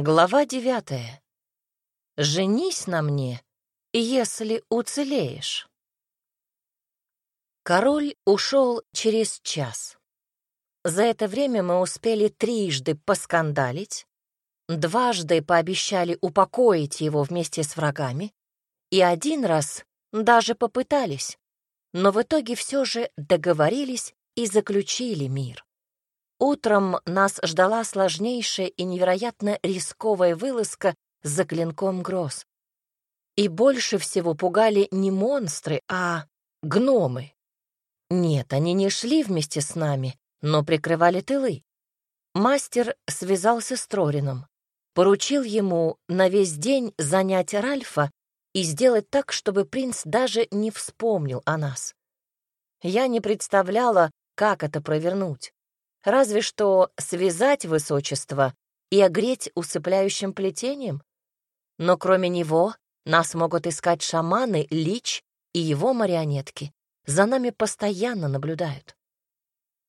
Глава девятая. «Женись на мне, если уцелеешь». Король ушел через час. За это время мы успели трижды поскандалить, дважды пообещали упокоить его вместе с врагами, и один раз даже попытались, но в итоге все же договорились и заключили мир. Утром нас ждала сложнейшая и невероятно рисковая вылазка за клинком гроз. И больше всего пугали не монстры, а гномы. Нет, они не шли вместе с нами, но прикрывали тылы. Мастер связался с Трорином, поручил ему на весь день занять Ральфа и сделать так, чтобы принц даже не вспомнил о нас. Я не представляла, как это провернуть. Разве что связать высочество и огреть усыпляющим плетением. Но кроме него нас могут искать шаманы, лич и его марионетки. За нами постоянно наблюдают.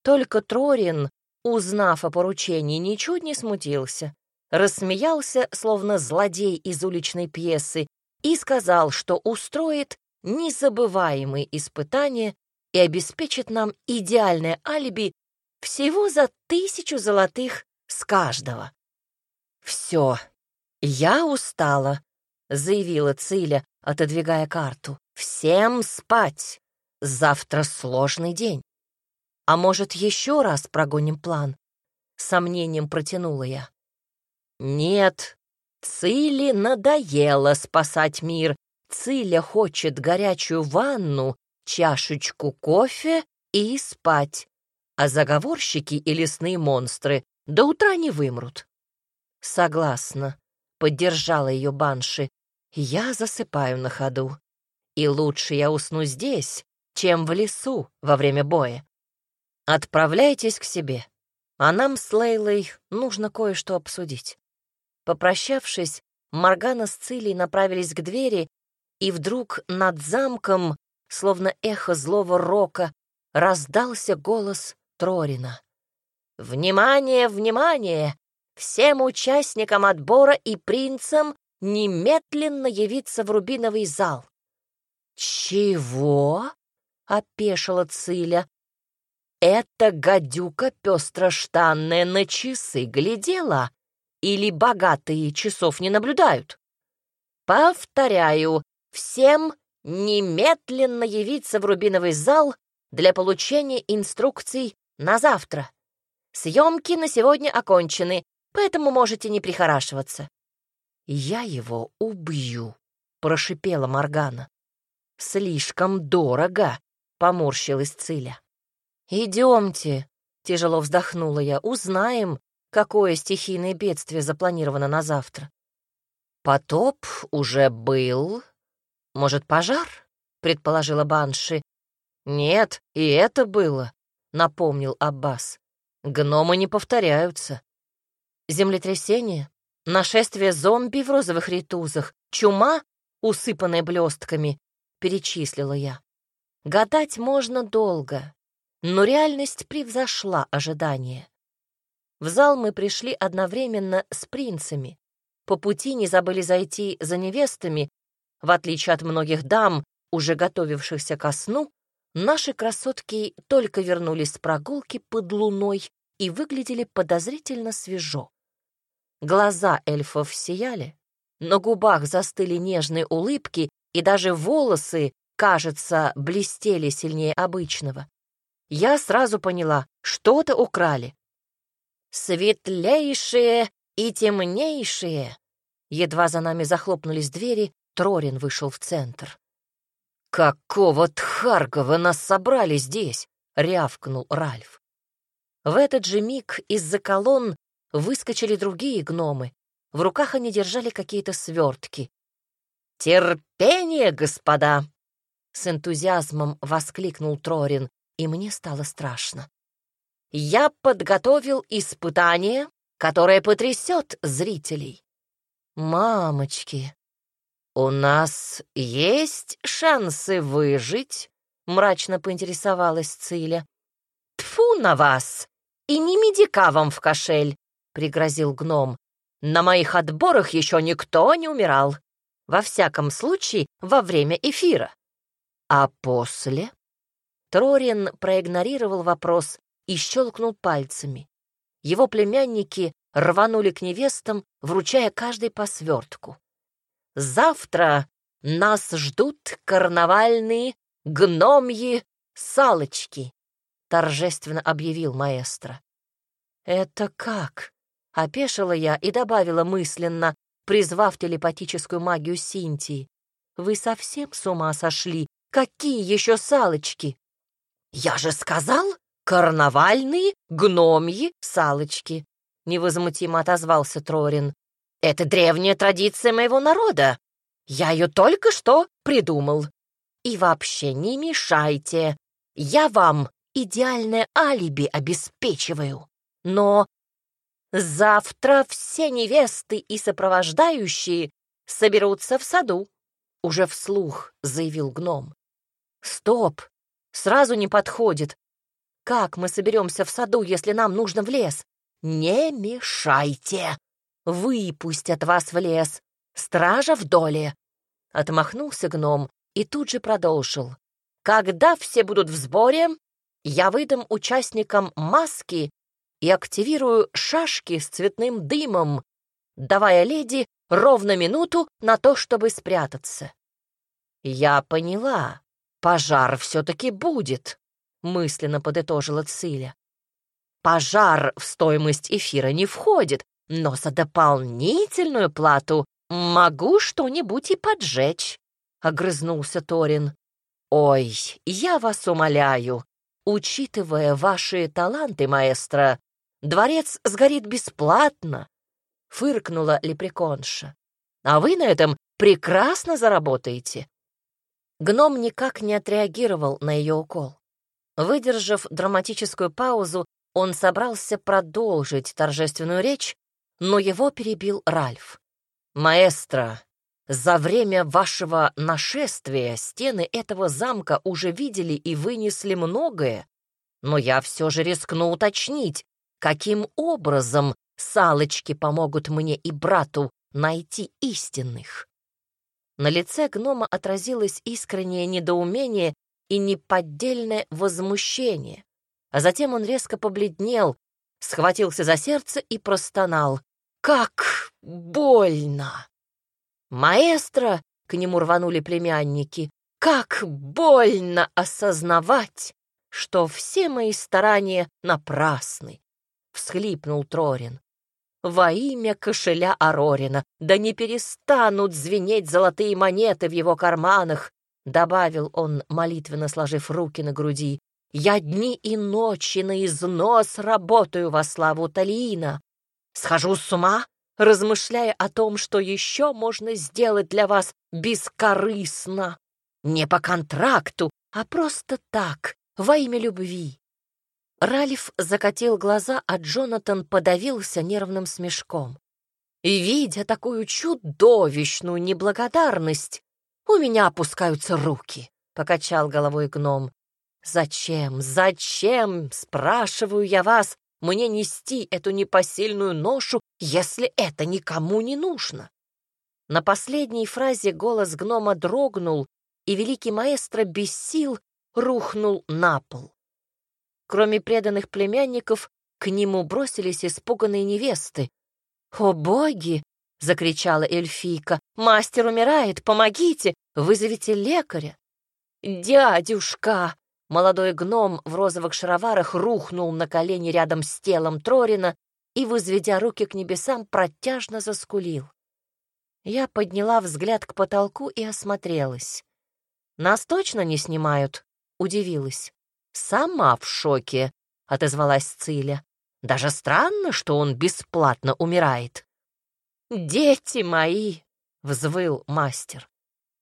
Только Трорин, узнав о поручении, ничуть не смутился, рассмеялся, словно злодей из уличной пьесы, и сказал, что устроит незабываемые испытания и обеспечит нам идеальное алиби всего за тысячу золотых с каждого. «Все, я устала», — заявила Циля, отодвигая карту. «Всем спать! Завтра сложный день. А может, еще раз прогоним план?» сомнением протянула я. «Нет, Циле надоело спасать мир. Циля хочет горячую ванну, чашечку кофе и спать а заговорщики и лесные монстры до утра не вымрут. Согласна, поддержала ее Банши. Я засыпаю на ходу. И лучше я усну здесь, чем в лесу во время боя. Отправляйтесь к себе, а нам с Лейлой нужно кое-что обсудить. Попрощавшись, Маргана с Цилей направились к двери, и вдруг над замком, словно эхо злого рока, раздался голос Трорина. «Внимание, внимание! Всем участникам отбора и принцам немедленно явиться в Рубиновый зал!» «Чего?» — опешила Циля. «Это гадюка пестроштанная на часы глядела? Или богатые часов не наблюдают?» «Повторяю, всем немедленно явиться в Рубиновый зал для получения инструкций на завтра. Съемки на сегодня окончены, поэтому можете не прихорашиваться». «Я его убью», — прошипела Моргана. «Слишком дорого», — поморщилась Циля. «Идемте», — тяжело вздохнула я, — «узнаем, какое стихийное бедствие запланировано на завтра». «Потоп уже был. Может, пожар?» — предположила Банши. «Нет, и это было. — напомнил Аббас. «Гномы не повторяются. Землетрясение, нашествие зомби в розовых ритузах, чума, усыпанная блестками», — перечислила я. Гадать можно долго, но реальность превзошла ожидания. В зал мы пришли одновременно с принцами. По пути не забыли зайти за невестами, в отличие от многих дам, уже готовившихся ко сну, Наши красотки только вернулись с прогулки под луной и выглядели подозрительно свежо. Глаза эльфов сияли, на губах застыли нежные улыбки, и даже волосы, кажется, блестели сильнее обычного. Я сразу поняла, что-то украли. «Светлейшие и темнейшие!» Едва за нами захлопнулись двери, Трорин вышел в центр. «Какого тхарга вы нас собрали здесь?» — рявкнул Ральф. В этот же миг из-за колонн выскочили другие гномы. В руках они держали какие-то свертки. «Терпение, господа!» — с энтузиазмом воскликнул Трорин, и мне стало страшно. «Я подготовил испытание, которое потрясет зрителей». «Мамочки!» «У нас есть шансы выжить?» — мрачно поинтересовалась Циля. «Тфу на вас! И не медика вам в кошель!» — пригрозил гном. На моих отборах еще никто не умирал. Во всяком случае, во время эфира. А после? Трорин проигнорировал вопрос и щелкнул пальцами. Его племянники рванули к невестам, вручая каждой по свертку. «Завтра нас ждут карнавальные гномьи салочки», — торжественно объявил маэстро. «Это как?» — опешила я и добавила мысленно, призвав телепатическую магию Синтии. «Вы совсем с ума сошли? Какие еще салочки?» «Я же сказал, карнавальные гномьи салочки», — невозмутимо отозвался Трорин. «Это древняя традиция моего народа. Я ее только что придумал. И вообще не мешайте. Я вам идеальное алиби обеспечиваю. Но завтра все невесты и сопровождающие соберутся в саду», — уже вслух заявил гном. «Стоп! Сразу не подходит. Как мы соберемся в саду, если нам нужно в лес? Не мешайте! Выпустят вас в лес. Стража в доле!» Отмахнулся гном и тут же продолжил. «Когда все будут в сборе, я выдам участникам маски и активирую шашки с цветным дымом, давая леди ровно минуту на то, чтобы спрятаться». «Я поняла», «Пожар все-таки будет», — мысленно подытожила Циля. «Пожар в стоимость эфира не входит, но за дополнительную плату могу что-нибудь и поджечь», — огрызнулся Торин. «Ой, я вас умоляю, учитывая ваши таланты, маэстро, дворец сгорит бесплатно», — фыркнула лепреконша. «А вы на этом прекрасно заработаете. Гном никак не отреагировал на ее укол. Выдержав драматическую паузу, он собрался продолжить торжественную речь, но его перебил Ральф. «Маэстро, за время вашего нашествия стены этого замка уже видели и вынесли многое, но я все же рискну уточнить, каким образом салочки помогут мне и брату найти истинных». На лице гнома отразилось искреннее недоумение и неподдельное возмущение. А затем он резко побледнел, схватился за сердце и простонал. «Как больно!» «Маэстро!» — к нему рванули племянники. «Как больно осознавать, что все мои старания напрасны!» — всхлипнул Трорин во имя кошеля Арорина, да не перестанут звенеть золотые монеты в его карманах, добавил он, молитвенно сложив руки на груди. Я дни и ночи на износ работаю во славу Талиина. Схожу с ума, размышляя о том, что еще можно сделать для вас бескорыстно. Не по контракту, а просто так, во имя любви. Ральф закатил глаза, а Джонатан подавился нервным смешком. И, видя такую чудовищную неблагодарность, у меня опускаются руки, — покачал головой гном. «Зачем, зачем, спрашиваю я вас, мне нести эту непосильную ношу, если это никому не нужно?» На последней фразе голос гнома дрогнул, и великий маэстро без сил рухнул на пол. Кроме преданных племянников, к нему бросились испуганные невесты. «О боги!» — закричала эльфийка. «Мастер умирает! Помогите! Вызовите лекаря!» «Дядюшка!» Молодой гном в розовых шароварах рухнул на колени рядом с телом Трорина и, возведя руки к небесам, протяжно заскулил. Я подняла взгляд к потолку и осмотрелась. «Нас точно не снимают?» — удивилась. «Сама в шоке», — отозвалась Циля. «Даже странно, что он бесплатно умирает». «Дети мои!» — взвыл мастер.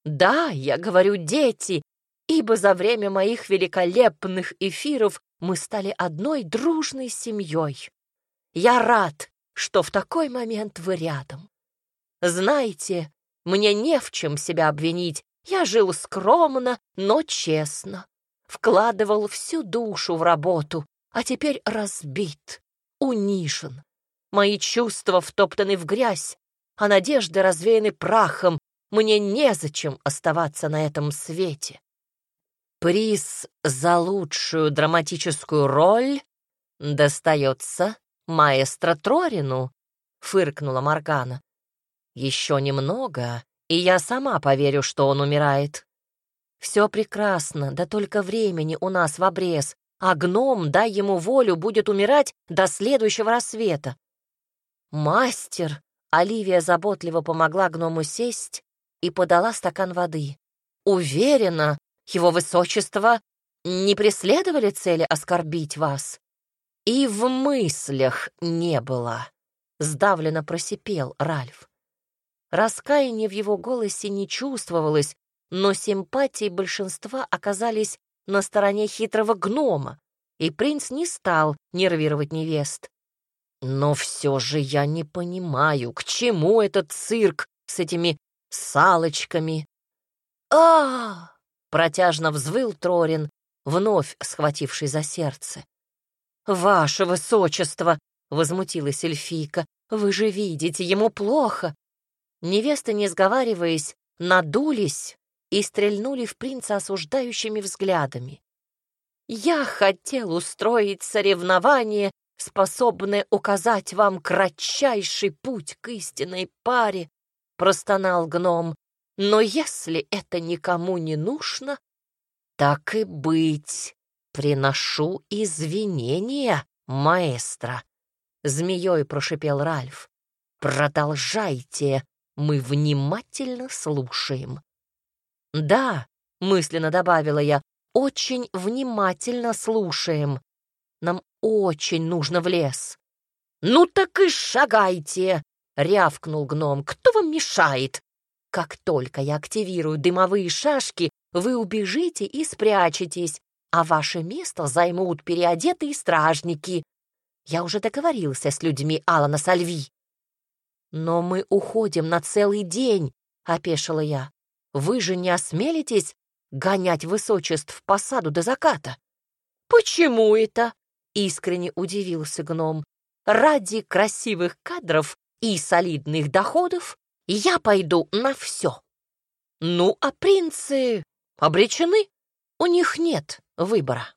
«Да, я говорю дети, ибо за время моих великолепных эфиров мы стали одной дружной семьей. Я рад, что в такой момент вы рядом. Знаете, мне не в чем себя обвинить, я жил скромно, но честно вкладывал всю душу в работу, а теперь разбит, унижен. Мои чувства втоптаны в грязь, а надежды развеяны прахом. Мне незачем оставаться на этом свете. Приз за лучшую драматическую роль достается маэстро Трорину, фыркнула Моргана. Еще немного, и я сама поверю, что он умирает. Все прекрасно, да только времени у нас в обрез, а гном, дай ему волю, будет умирать до следующего рассвета. Мастер! Оливия заботливо помогла гному сесть и подала стакан воды. Уверена, его высочество не преследовали цели оскорбить вас. И в мыслях не было. Сдавленно просипел Ральф. Раскаяния в его голосе не чувствовалось, но симпатии большинства оказались на стороне хитрого гнома, и принц не стал нервировать невест. Но все же я не понимаю, к чему этот цирк с этими салочками. а, протяжно взвыл Трорин, вновь схвативший за сердце. «Ваше высочество!» — возмутилась эльфийка. «Вы же видите, ему плохо!» Невесты, не сговариваясь, надулись и стрельнули в принца осуждающими взглядами. «Я хотел устроить соревнование, способное указать вам кратчайший путь к истинной паре», — простонал гном. «Но если это никому не нужно, так и быть, приношу извинения, маэстро», — змеей прошипел Ральф. «Продолжайте, мы внимательно слушаем». «Да», — мысленно добавила я, — «очень внимательно слушаем. Нам очень нужно в лес». «Ну так и шагайте!» — рявкнул гном. «Кто вам мешает?» «Как только я активирую дымовые шашки, вы убежите и спрячетесь, а ваше место займут переодетые стражники. Я уже договорился с людьми Алана Сальви». «Но мы уходим на целый день», — опешила я. Вы же не осмелитесь гонять высочеств по саду до заката? Почему это? Искренне удивился гном. Ради красивых кадров и солидных доходов я пойду на все. Ну, а принцы обречены, у них нет выбора.